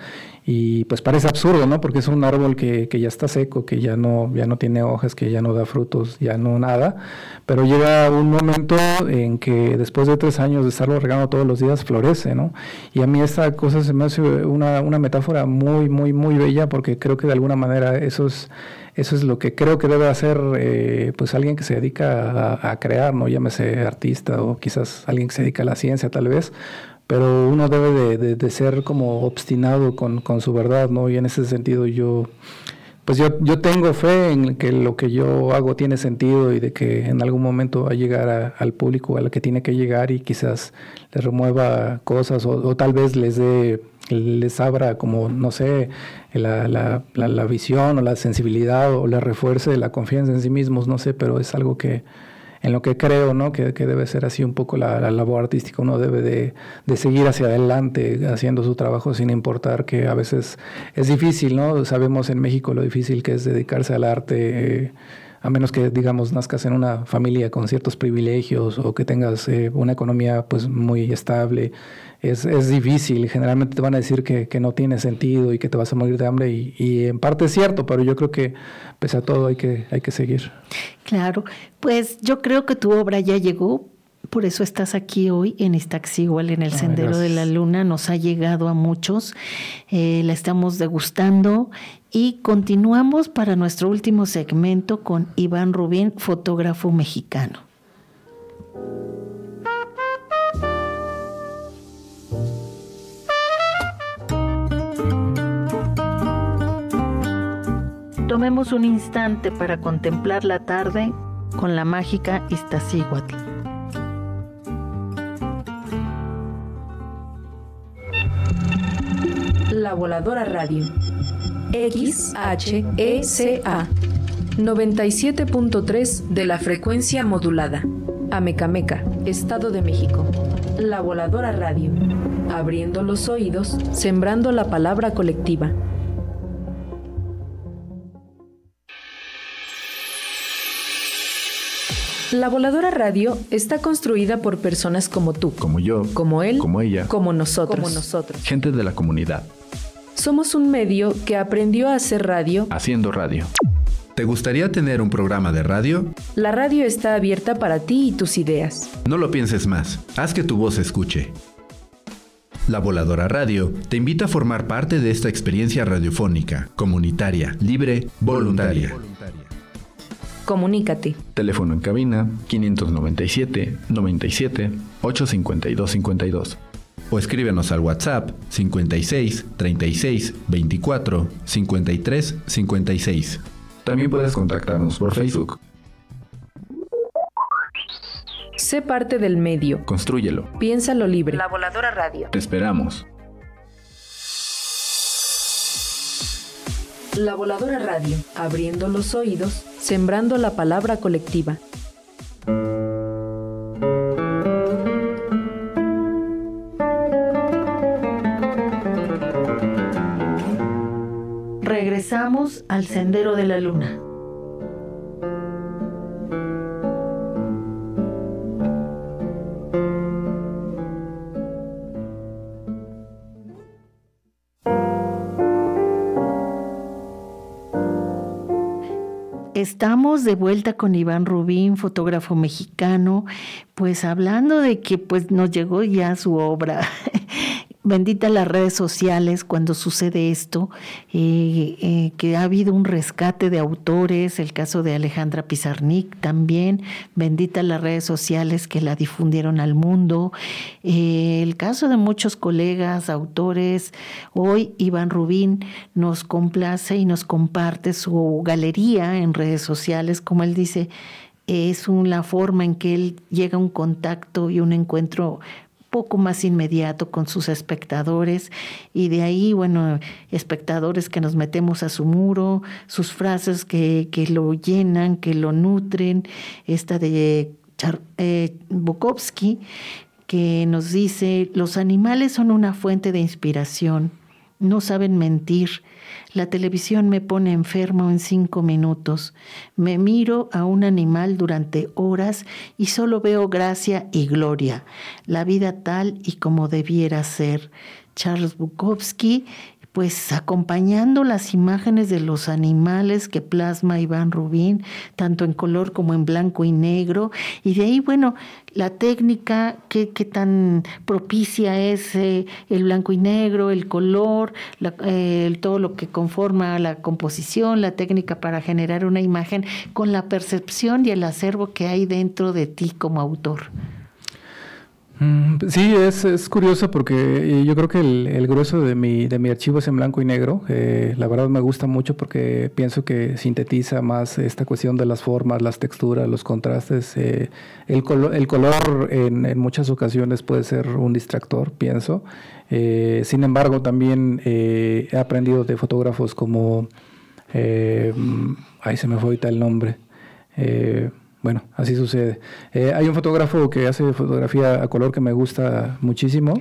y pues parece absurdo, ¿no? Porque es un árbol que, que, ya está seco, que ya no, ya no tiene hojas, que ya no da frutos, ya no nada. Pero llega un momento en que después de tres años de estarlo regando todos los días, florece, ¿no? Y a mí esta cosa se me hace una, una metáfora muy, muy, muy bella porque creo que de alguna manera eso es eso es lo que creo que debe hacer eh, pues alguien que se dedica a, crear, no llámese artista o quizás alguien que se dedica a la ciencia tal vez, pero uno debe de, ser como obstinado con, con, su verdad, ¿no? Y en ese sentido yo pues yo, yo tengo fe en que lo que yo hago tiene sentido y de que en algún momento va a llegar al público a lo que tiene que llegar y quizás les remueva cosas o, tal vez les dé les abra como, no sé, la, la, la, visión o la sensibilidad o les refuerce la confianza en sí mismos, no sé, pero es algo que, en lo que creo, ¿no? Que, debe ser así un poco la, labor artística. Uno debe de, seguir hacia adelante haciendo su trabajo sin importar que a veces es difícil, ¿no? Sabemos en México lo difícil que es dedicarse al arte. Eh, a menos que, digamos, nazcas en una familia con ciertos privilegios o que tengas eh, una economía pues muy estable, es, es, difícil. Generalmente te van a decir que, que, no tiene sentido y que te vas a morir de hambre y, y, en parte es cierto, pero yo creo que pese a todo hay que, hay que seguir. Claro, pues yo creo que tu obra ya llegó, por eso estás aquí hoy en igual en el Sendero de la Luna. Nos ha llegado a muchos, eh, la estamos degustando y continuamos para nuestro último segmento con Iván Rubín, fotógrafo mexicano. Tomemos un instante para contemplar la tarde con la mágica Iztaccíhuatl. La Voladora Radio. XHECA 97.3 de la frecuencia modulada. Amecameca, Estado de México. La Voladora Radio. Abriendo los oídos, sembrando la palabra colectiva. La Voladora Radio está construida por personas como tú, como yo, como él, como ella, como nosotros, como nosotros, gente de la comunidad. Somos un medio que aprendió a hacer radio haciendo radio. ¿Te gustaría tener un programa de radio? La radio está abierta para ti y tus ideas. No lo pienses más, haz que tu voz se escuche. La Voladora Radio te invita a formar parte de esta experiencia radiofónica, comunitaria, libre, voluntaria. Comunícate. Teléfono en cabina 597 97 852 52. O escríbenos al WhatsApp 56 36 24 53 56. También puedes contactarnos por Facebook. Sé parte del medio. Construyelo. Piénsalo libre. La Voladora Radio. Te esperamos. La Voladora Radio, abriendo los oídos, sembrando la palabra colectiva. Regresamos al Sendero de la Luna. Estamos de vuelta con Iván Rubín, fotógrafo mexicano, pues hablando de que pues nos llegó ya su obra bendita las redes sociales cuando sucede esto, eh, eh, que ha habido un rescate de autores, el caso de Alejandra Pizarnik también, bendita las redes sociales que la difundieron al mundo, eh, el caso de muchos colegas, autores, hoy Iván Rubín nos complace y nos comparte su galería en redes sociales, como él dice, es una forma en que él llega a un contacto y un encuentro poco más inmediato con sus espectadores y de ahí, bueno, espectadores que nos metemos a su muro, sus frases que, que lo llenan, que lo nutren, esta de eh, Bukowski, que nos dice, los animales son una fuente de inspiración, no saben mentir, la televisión me pone enfermo en cinco minutos. Me miro a un animal durante horas y solo veo gracia y gloria. La vida tal y como debiera ser. Charles Bukowski, pues acompañando las imágenes de los animales que plasma Iván Rubín, tanto en color como en blanco y negro. Y de ahí, bueno, la técnica, qué, tan propicia es eh, el blanco y negro, el color, eh, todo lo que conforma la composición, la técnica para generar una imagen con la percepción y el acervo que hay dentro de ti como autor. Mm, sí, es, es curioso porque eh, yo creo que el, grueso de mi, de archivo es en blanco y negro. Eh, la verdad me gusta mucho porque pienso que sintetiza más esta cuestión de las formas, las texturas, los contrastes. Eh, el, el color en, en, muchas ocasiones puede ser un distractor, pienso. sin embargo, también he aprendido de fotógrafos como... ahí se me fue ahorita el nombre. Bueno, así sucede. Eh, hay un fotógrafo que hace fotografía a color que me gusta muchísimo.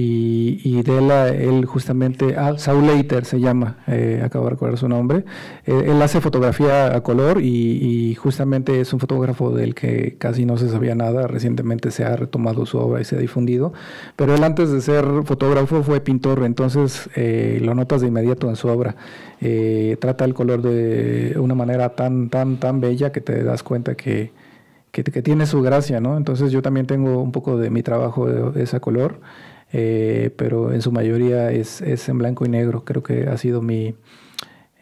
Y, y de él, él justamente, ah, Saul Leiter se llama, eh, acabo de recordar su nombre. Eh, él hace fotografía a color y, justamente es un fotógrafo del que casi no se sabía nada. Recientemente se ha retomado su obra y se ha difundido. Pero él antes de ser fotógrafo fue pintor, entonces eh, lo notas de inmediato en su obra. Eh, trata el color de una manera tan, tan, tan bella que te das cuenta que, que, que tiene su gracia, ¿no? Entonces yo también tengo un poco de mi trabajo de ese color. Eh, pero en su mayoría es, es, en blanco y negro. Creo que ha sido mi,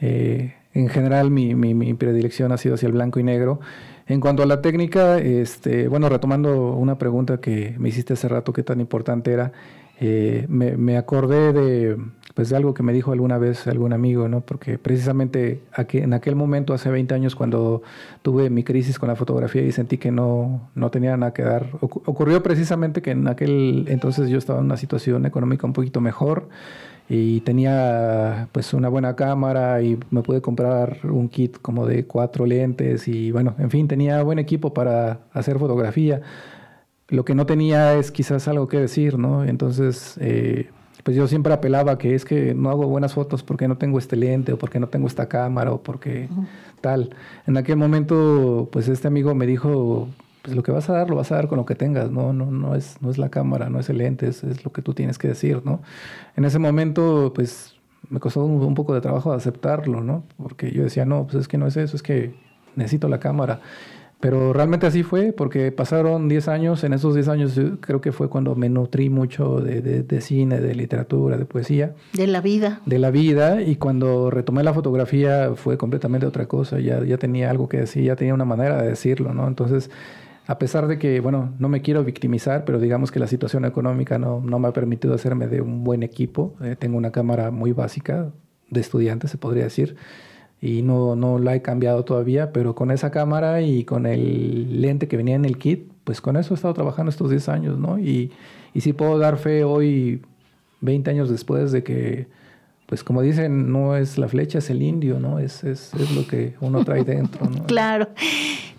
eh, en general mi, mi, predilección ha sido hacia el blanco y negro. En cuanto a la técnica, este, bueno, retomando una pregunta que me hiciste hace rato, qué tan importante era, eh, me, me, acordé de, pues algo que me dijo alguna vez algún amigo, ¿no? Porque precisamente en aquel momento, hace 20 años, cuando tuve mi crisis con la fotografía y sentí que no, no tenía nada que dar, ocurrió precisamente que en aquel entonces yo estaba en una situación económica un poquito mejor y tenía pues una buena cámara y me pude comprar un kit como de cuatro lentes y bueno, en fin, tenía buen equipo para hacer fotografía. Lo que no tenía es quizás algo que decir, ¿no? Entonces, eh, pues yo siempre apelaba que es que no hago buenas fotos porque no tengo este lente o porque no tengo esta cámara o porque tal. En aquel momento, pues este amigo me dijo, pues lo que vas a dar lo vas a dar con lo que tengas, no, no, no es, no es la cámara, no es el lente, es, lo que tú tienes que decir, ¿no? En ese momento, pues me costó un, un poco de trabajo aceptarlo, ¿no? Porque yo decía, no, pues es que no es eso, es que necesito la cámara. Pero realmente así fue, porque pasaron 10 años, en esos 10 años creo que fue cuando me nutrí mucho de, de, cine, de literatura, de poesía. De la vida. De la vida, y cuando retomé la fotografía fue completamente otra cosa, ya, ya tenía algo que decir, ya tenía una manera de decirlo, ¿no? Entonces, a pesar de que, bueno, no me quiero victimizar, pero digamos que la situación económica no, no me ha permitido hacerme de un buen equipo, eh, tengo una cámara muy básica, de estudiante se podría decir, y no, no la he cambiado todavía, pero con esa cámara y con el lente que venía en el kit, pues con eso he estado trabajando estos 10 años, ¿no? Y, y sí puedo dar fe hoy, 20 años después, de que, pues como dicen, no es la flecha, es el indio, ¿no? Es, es, es lo que uno trae dentro, ¿no? claro,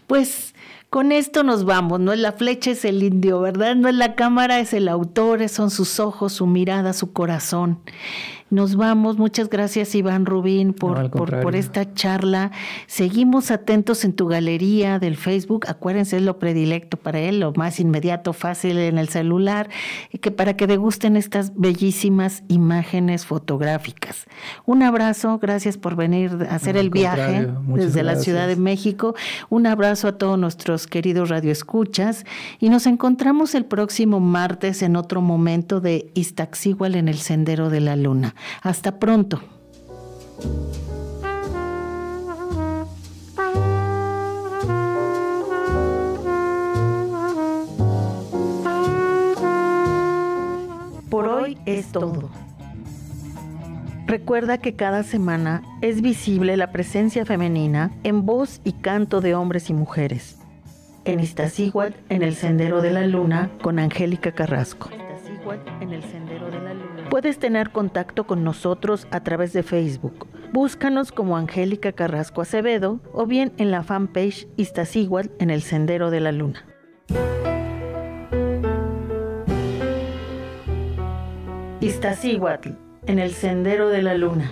pues con esto nos vamos, no es la flecha, es el indio, ¿verdad? No es la cámara, es el autor, son sus ojos, su mirada, su corazón. Nos vamos. Muchas gracias, Iván Rubín, por, por, esta charla. Seguimos atentos en tu galería del Facebook. Acuérdense, es lo predilecto para él, lo más inmediato, fácil en el celular, y que para que degusten estas bellísimas imágenes fotográficas. Un abrazo, gracias por venir a hacer el viaje desde la Ciudad de México. Un abrazo a todos nuestros queridos radioescuchas y nos encontramos el próximo martes en otro momento de Iztaccíhuatl en el Sendero de la Luna. Hasta pronto. Por hoy es todo. Recuerda que cada semana es visible la presencia femenina en voz y canto de hombres y mujeres. En Iztaccíhuatl, en el Sendero de la Luna, con Angélica Carrasco. Puedes tener contacto con nosotros a través de Facebook. Búscanos como Angélica Carrasco Acevedo o bien en la fanpage Iztaccíhuatl en el Sendero de la Luna. Iztaccíhuatl en el Sendero de la Luna.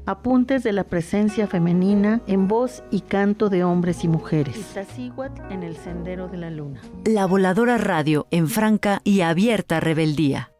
Apuntes de la presencia femenina en voz y canto de hombres y mujeres. Iztaccíhuatl en el Sendero de la Luna. La Voladora Radio en franca y abierta rebeldía.